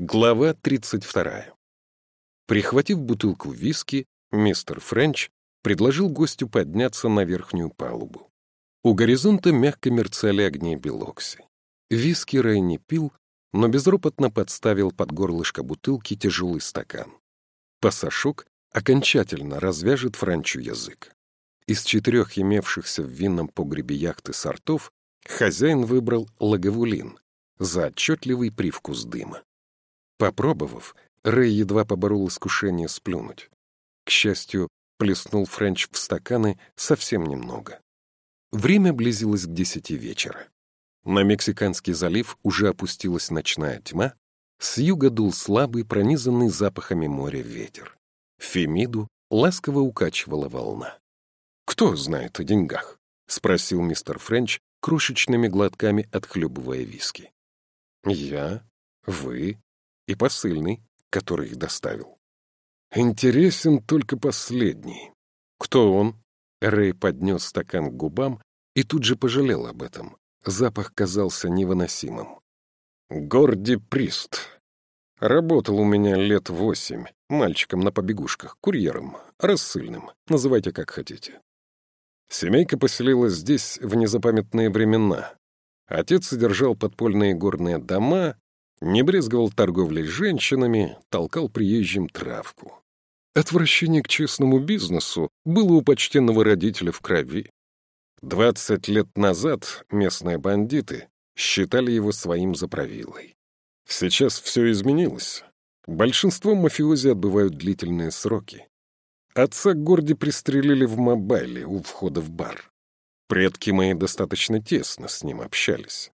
Глава 32. Прихватив бутылку виски, мистер Френч предложил гостю подняться на верхнюю палубу. У горизонта мягко мерцали огни Белокси. Виски Рэй не пил, но безропотно подставил под горлышко бутылки тяжелый стакан. Пассажок окончательно развяжет Франчу язык. Из четырех имевшихся в винном погребе яхты сортов хозяин выбрал лаговулин за отчетливый привкус дыма. Попробовав, Рэй едва поборол искушение сплюнуть. К счастью, плеснул Френч в стаканы совсем немного. Время близилось к десяти вечера. На Мексиканский залив уже опустилась ночная тьма, с юга дул слабый, пронизанный запахами моря ветер. Фемиду ласково укачивала волна. «Кто знает о деньгах?» — спросил мистер Френч, крошечными глотками отхлебывая виски. «Я, вы, и посыльный, который их доставил. Интересен только последний. Кто он? Рэй поднес стакан к губам и тут же пожалел об этом. Запах казался невыносимым. Горди Прист. Работал у меня лет восемь, мальчиком на побегушках, курьером, рассыльным, называйте как хотите. Семейка поселилась здесь в незапамятные времена. Отец содержал подпольные горные дома, не брезговал торговлей с женщинами, толкал приезжим травку. Отвращение к честному бизнесу было у почтенного родителя в крови. Двадцать лет назад местные бандиты считали его своим заправилой. Сейчас все изменилось. Большинство мафиози отбывают длительные сроки. Отца Горди пристрелили в мобайле у входа в бар. Предки мои достаточно тесно с ним общались.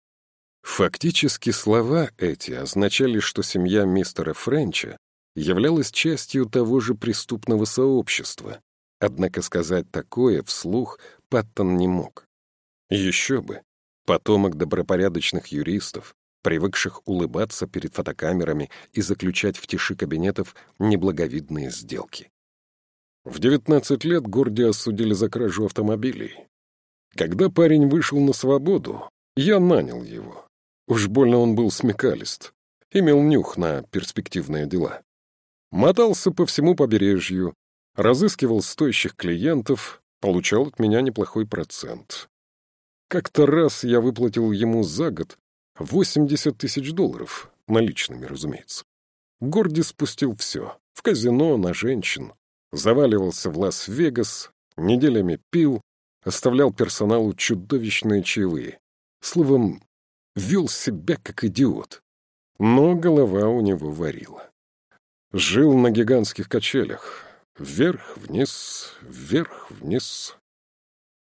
Фактически слова эти означали, что семья мистера Френча являлась частью того же преступного сообщества, однако сказать такое вслух Паттон не мог. Еще бы, потомок добропорядочных юристов, привыкших улыбаться перед фотокамерами и заключать в тиши кабинетов неблаговидные сделки. В 19 лет Горди осудили за кражу автомобилей. Когда парень вышел на свободу, я нанял его. Уж больно он был смекалист, имел нюх на перспективные дела. Мотался по всему побережью, разыскивал стоящих клиентов, получал от меня неплохой процент. Как-то раз я выплатил ему за год 80 тысяч долларов, наличными, разумеется. Горди спустил все — в казино, на женщин. Заваливался в Лас-Вегас, неделями пил, оставлял персоналу чудовищные чаевые. Словом, вел себя как идиот. Но голова у него варила. Жил на гигантских качелях. Вверх-вниз, вверх-вниз.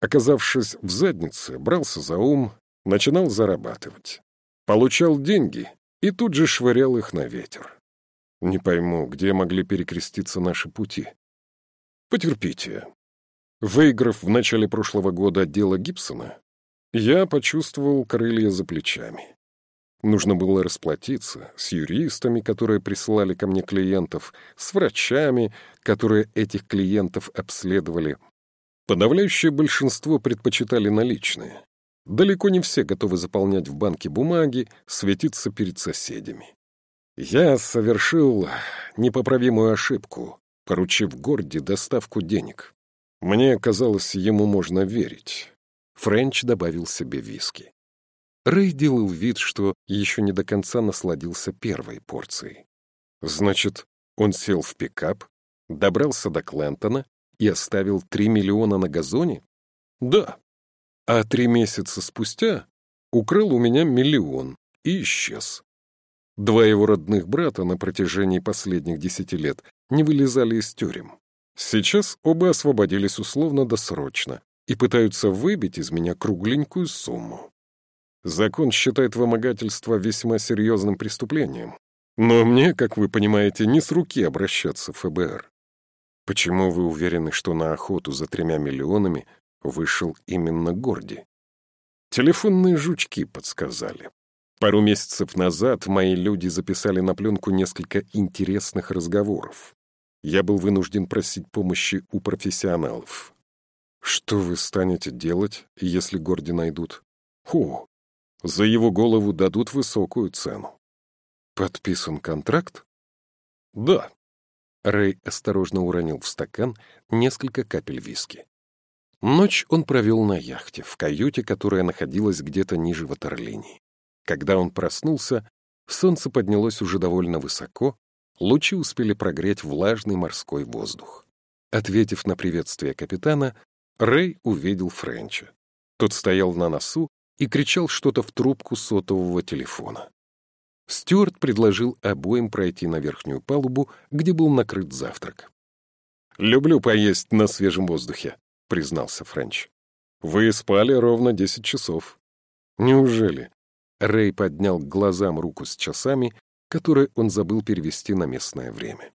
Оказавшись в заднице, брался за ум, начинал зарабатывать. Получал деньги и тут же швырял их на ветер. Не пойму, где могли перекреститься наши пути. Потерпите. Выиграв в начале прошлого года дело Гибсона, я почувствовал крылья за плечами. Нужно было расплатиться с юристами, которые присылали ко мне клиентов, с врачами, которые этих клиентов обследовали. Подавляющее большинство предпочитали наличные. Далеко не все готовы заполнять в банке бумаги, светиться перед соседями. Я совершил непоправимую ошибку, поручив Горди доставку денег. Мне казалось, ему можно верить. Френч добавил себе виски. Рэй делал вид, что еще не до конца насладился первой порцией. Значит, он сел в пикап, добрался до Клентона и оставил три миллиона на газоне? Да. А три месяца спустя украл у меня миллион и исчез. Два его родных брата на протяжении последних десяти лет не вылезали из тюрем. Сейчас оба освободились условно-досрочно, и пытаются выбить из меня кругленькую сумму. Закон считает вымогательство весьма серьезным преступлением. Но мне, как вы понимаете, не с руки обращаться в ФБР. Почему вы уверены, что на охоту за тремя миллионами вышел именно Горди? Телефонные жучки подсказали. Пару месяцев назад мои люди записали на пленку несколько интересных разговоров. Я был вынужден просить помощи у профессионалов. Что вы станете делать, если Горди найдут? Ху, за его голову дадут высокую цену. Подписан контракт? Да. Рэй осторожно уронил в стакан несколько капель виски. Ночь он провел на яхте, в каюте, которая находилась где-то ниже ватерлинии. Когда он проснулся, солнце поднялось уже довольно высоко, лучи успели прогреть влажный морской воздух. Ответив на приветствие капитана, Рэй увидел Френча. Тот стоял на носу и кричал что-то в трубку сотового телефона. Стюарт предложил обоим пройти на верхнюю палубу, где был накрыт завтрак. «Люблю поесть на свежем воздухе», — признался Френч. «Вы спали ровно десять часов». «Неужели?» Рэй поднял к глазам руку с часами, которые он забыл перевести на местное время.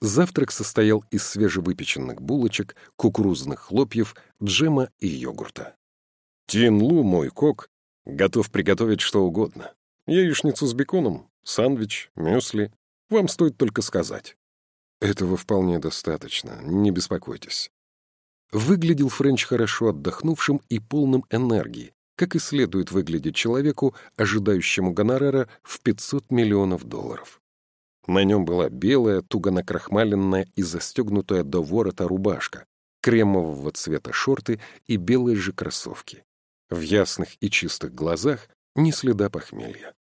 Завтрак состоял из свежевыпеченных булочек, кукурузных хлопьев, джема и йогурта. Тин Лу, мой кок, готов приготовить что угодно. Яичницу с беконом, сандвич, мюсли. Вам стоит только сказать. Этого вполне достаточно, не беспокойтесь. Выглядел Френч хорошо отдохнувшим и полным энергии, как и следует выглядеть человеку, ожидающему гонорара в 500 миллионов долларов. На нем была белая, туго накрахмаленная и застегнутая до ворота рубашка, кремового цвета шорты и белые же кроссовки. В ясных и чистых глазах ни следа похмелья.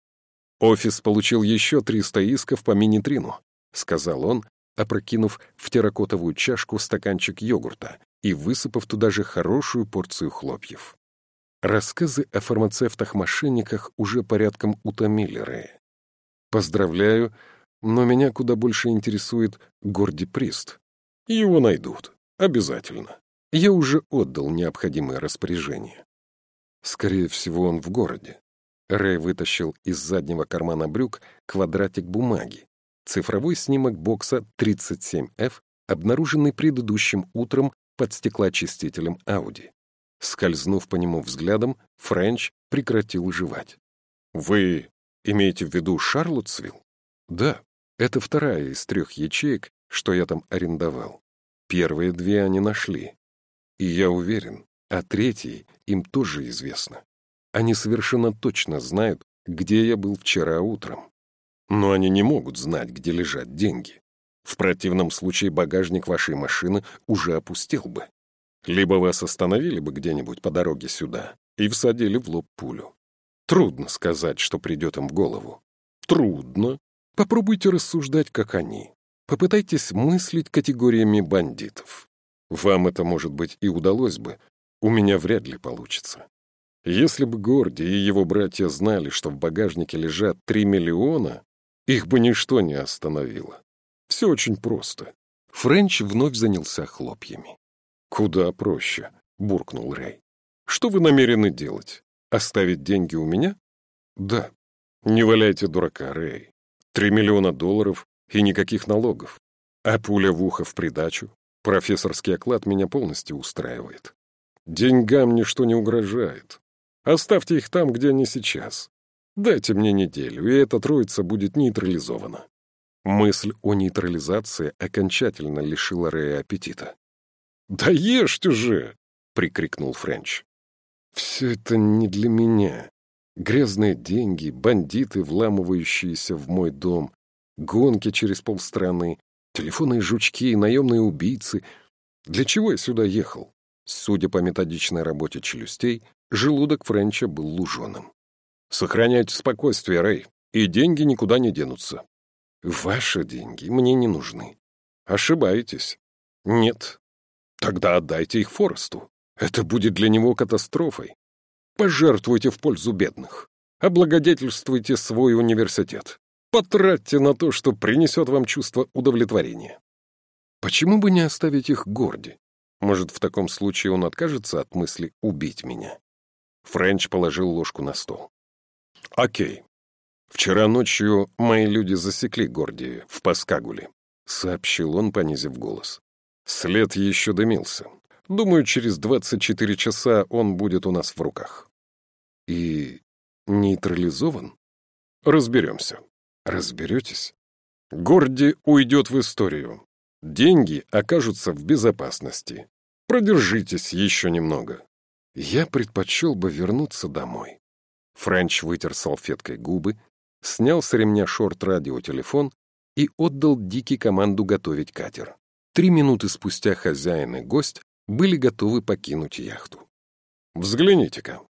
«Офис получил еще 300 исков по мини-трину», — сказал он, опрокинув в терракотовую чашку стаканчик йогурта и высыпав туда же хорошую порцию хлопьев. Рассказы о фармацевтах-мошенниках уже порядком утомили Рэя. «Поздравляю, но меня куда больше интересует Горди Прист. Его найдут. Обязательно. Я уже отдал необходимые распоряжения. Скорее всего, он в городе. Рэй вытащил из заднего кармана брюк квадратик бумаги. Цифровой снимок бокса 37F, обнаруженный предыдущим утром под стеклоочистителем Ауди. Скользнув по нему взглядом, Френч прекратил жевать. «Вы имеете в виду Шарлоттсвилл?» «Да, это вторая из трех ячеек, что я там арендовал. Первые две они нашли. И я уверен, о третьей им тоже известно. Они совершенно точно знают, где я был вчера утром. Но они не могут знать, где лежат деньги. В противном случае багажник вашей машины уже опустел бы. Либо вас остановили бы где-нибудь по дороге сюда и всадили в лоб пулю. Трудно сказать, что придет им в голову. Трудно. Попробуйте рассуждать, как они. Попытайтесь мыслить категориями бандитов. Вам это, может быть, и удалось бы. У меня вряд ли получится. Если бы Горди и его братья знали, что в багажнике лежат три миллиона, их бы ничто не остановило. Все очень просто. Френч вновь занялся хлопьями. «Куда проще», — буркнул Рэй. «Что вы намерены делать? Оставить деньги у меня?» «Да». «Не валяйте дурака, Рэй. Три миллиона долларов и никаких налогов. А пуля в ухо в придачу. Профессорский оклад меня полностью устраивает. Деньгам ничто не угрожает. Оставьте их там, где они сейчас. Дайте мне неделю, и эта троица будет нейтрализована. Мысль о нейтрализации окончательно лишила Рэя аппетита. «Да ешьте же!» — прикрикнул Френч. «Все это не для меня. Грязные деньги, бандиты, вламывающиеся в мой дом, гонки через полстраны, телефонные жучки, наемные убийцы. Для чего я сюда ехал? Судя по методичной работе челюстей, желудок Френча был луженым. «Сохраняйте спокойствие, Рэй, и деньги никуда не денутся». «Ваши деньги мне не нужны». «Ошибаетесь». «Нет». «Тогда отдайте их Форесту. Это будет для него катастрофой. Пожертвуйте в пользу бедных. Облагодетельствуйте свой университет. Потратьте на то, что принесет вам чувство удовлетворения. Почему бы не оставить их Горди? Может, в таком случае он откажется от мысли убить меня? Френч положил ложку на стол. Окей. Вчера ночью мои люди засекли Горди в Паскагуле, сообщил он, понизив голос. След еще дымился. Думаю, через 24 часа он будет у нас в руках. И нейтрализован? Разберемся. Разберетесь? Горди уйдет в историю. Деньги окажутся в безопасности. Продержитесь еще немного. Я предпочел бы вернуться домой. Френч вытер салфеткой губы, снял с ремня шорт-радиотелефон и отдал Дики команду готовить катер. Три минуты спустя хозяин и гость были готовы покинуть яхту. «Взгляните-ка».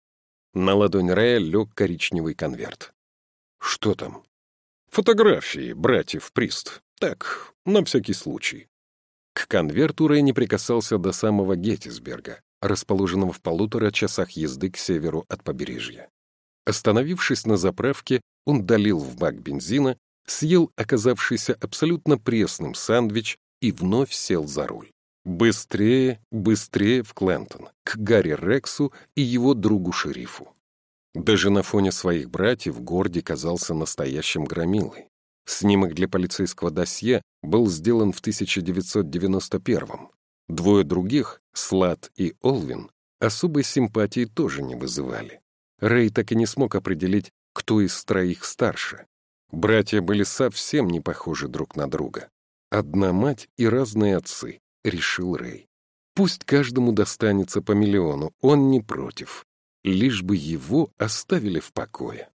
На ладонь Рэя лег коричневый конверт. «Что там?» «Фотографии братьев Прист. Так, на всякий случай». К конверту Рэй не прикасался до самого Геттисберга, расположенного в полутора часах езды к северу от побережья. Остановившись на заправке, он долил в бак бензина, съел оказавшийся абсолютно пресным сэндвич и вновь сел за руль. Быстрее, быстрее в Клентон, к Гарри Рексу и его другу-шерифу. Даже на фоне своих братьев Горди казался настоящим громилой. Снимок для полицейского досье был сделан в 1991-м. Двое других, Слат и Олвин, особой симпатии тоже не вызывали. Рэй так и не смог определить, кто из троих старше. Братья были совсем не похожи друг на друга. Одна мать и разные отцы, решил Рэй. Пусть каждому достанется по миллиону, он не против. Лишь бы его оставили в покое.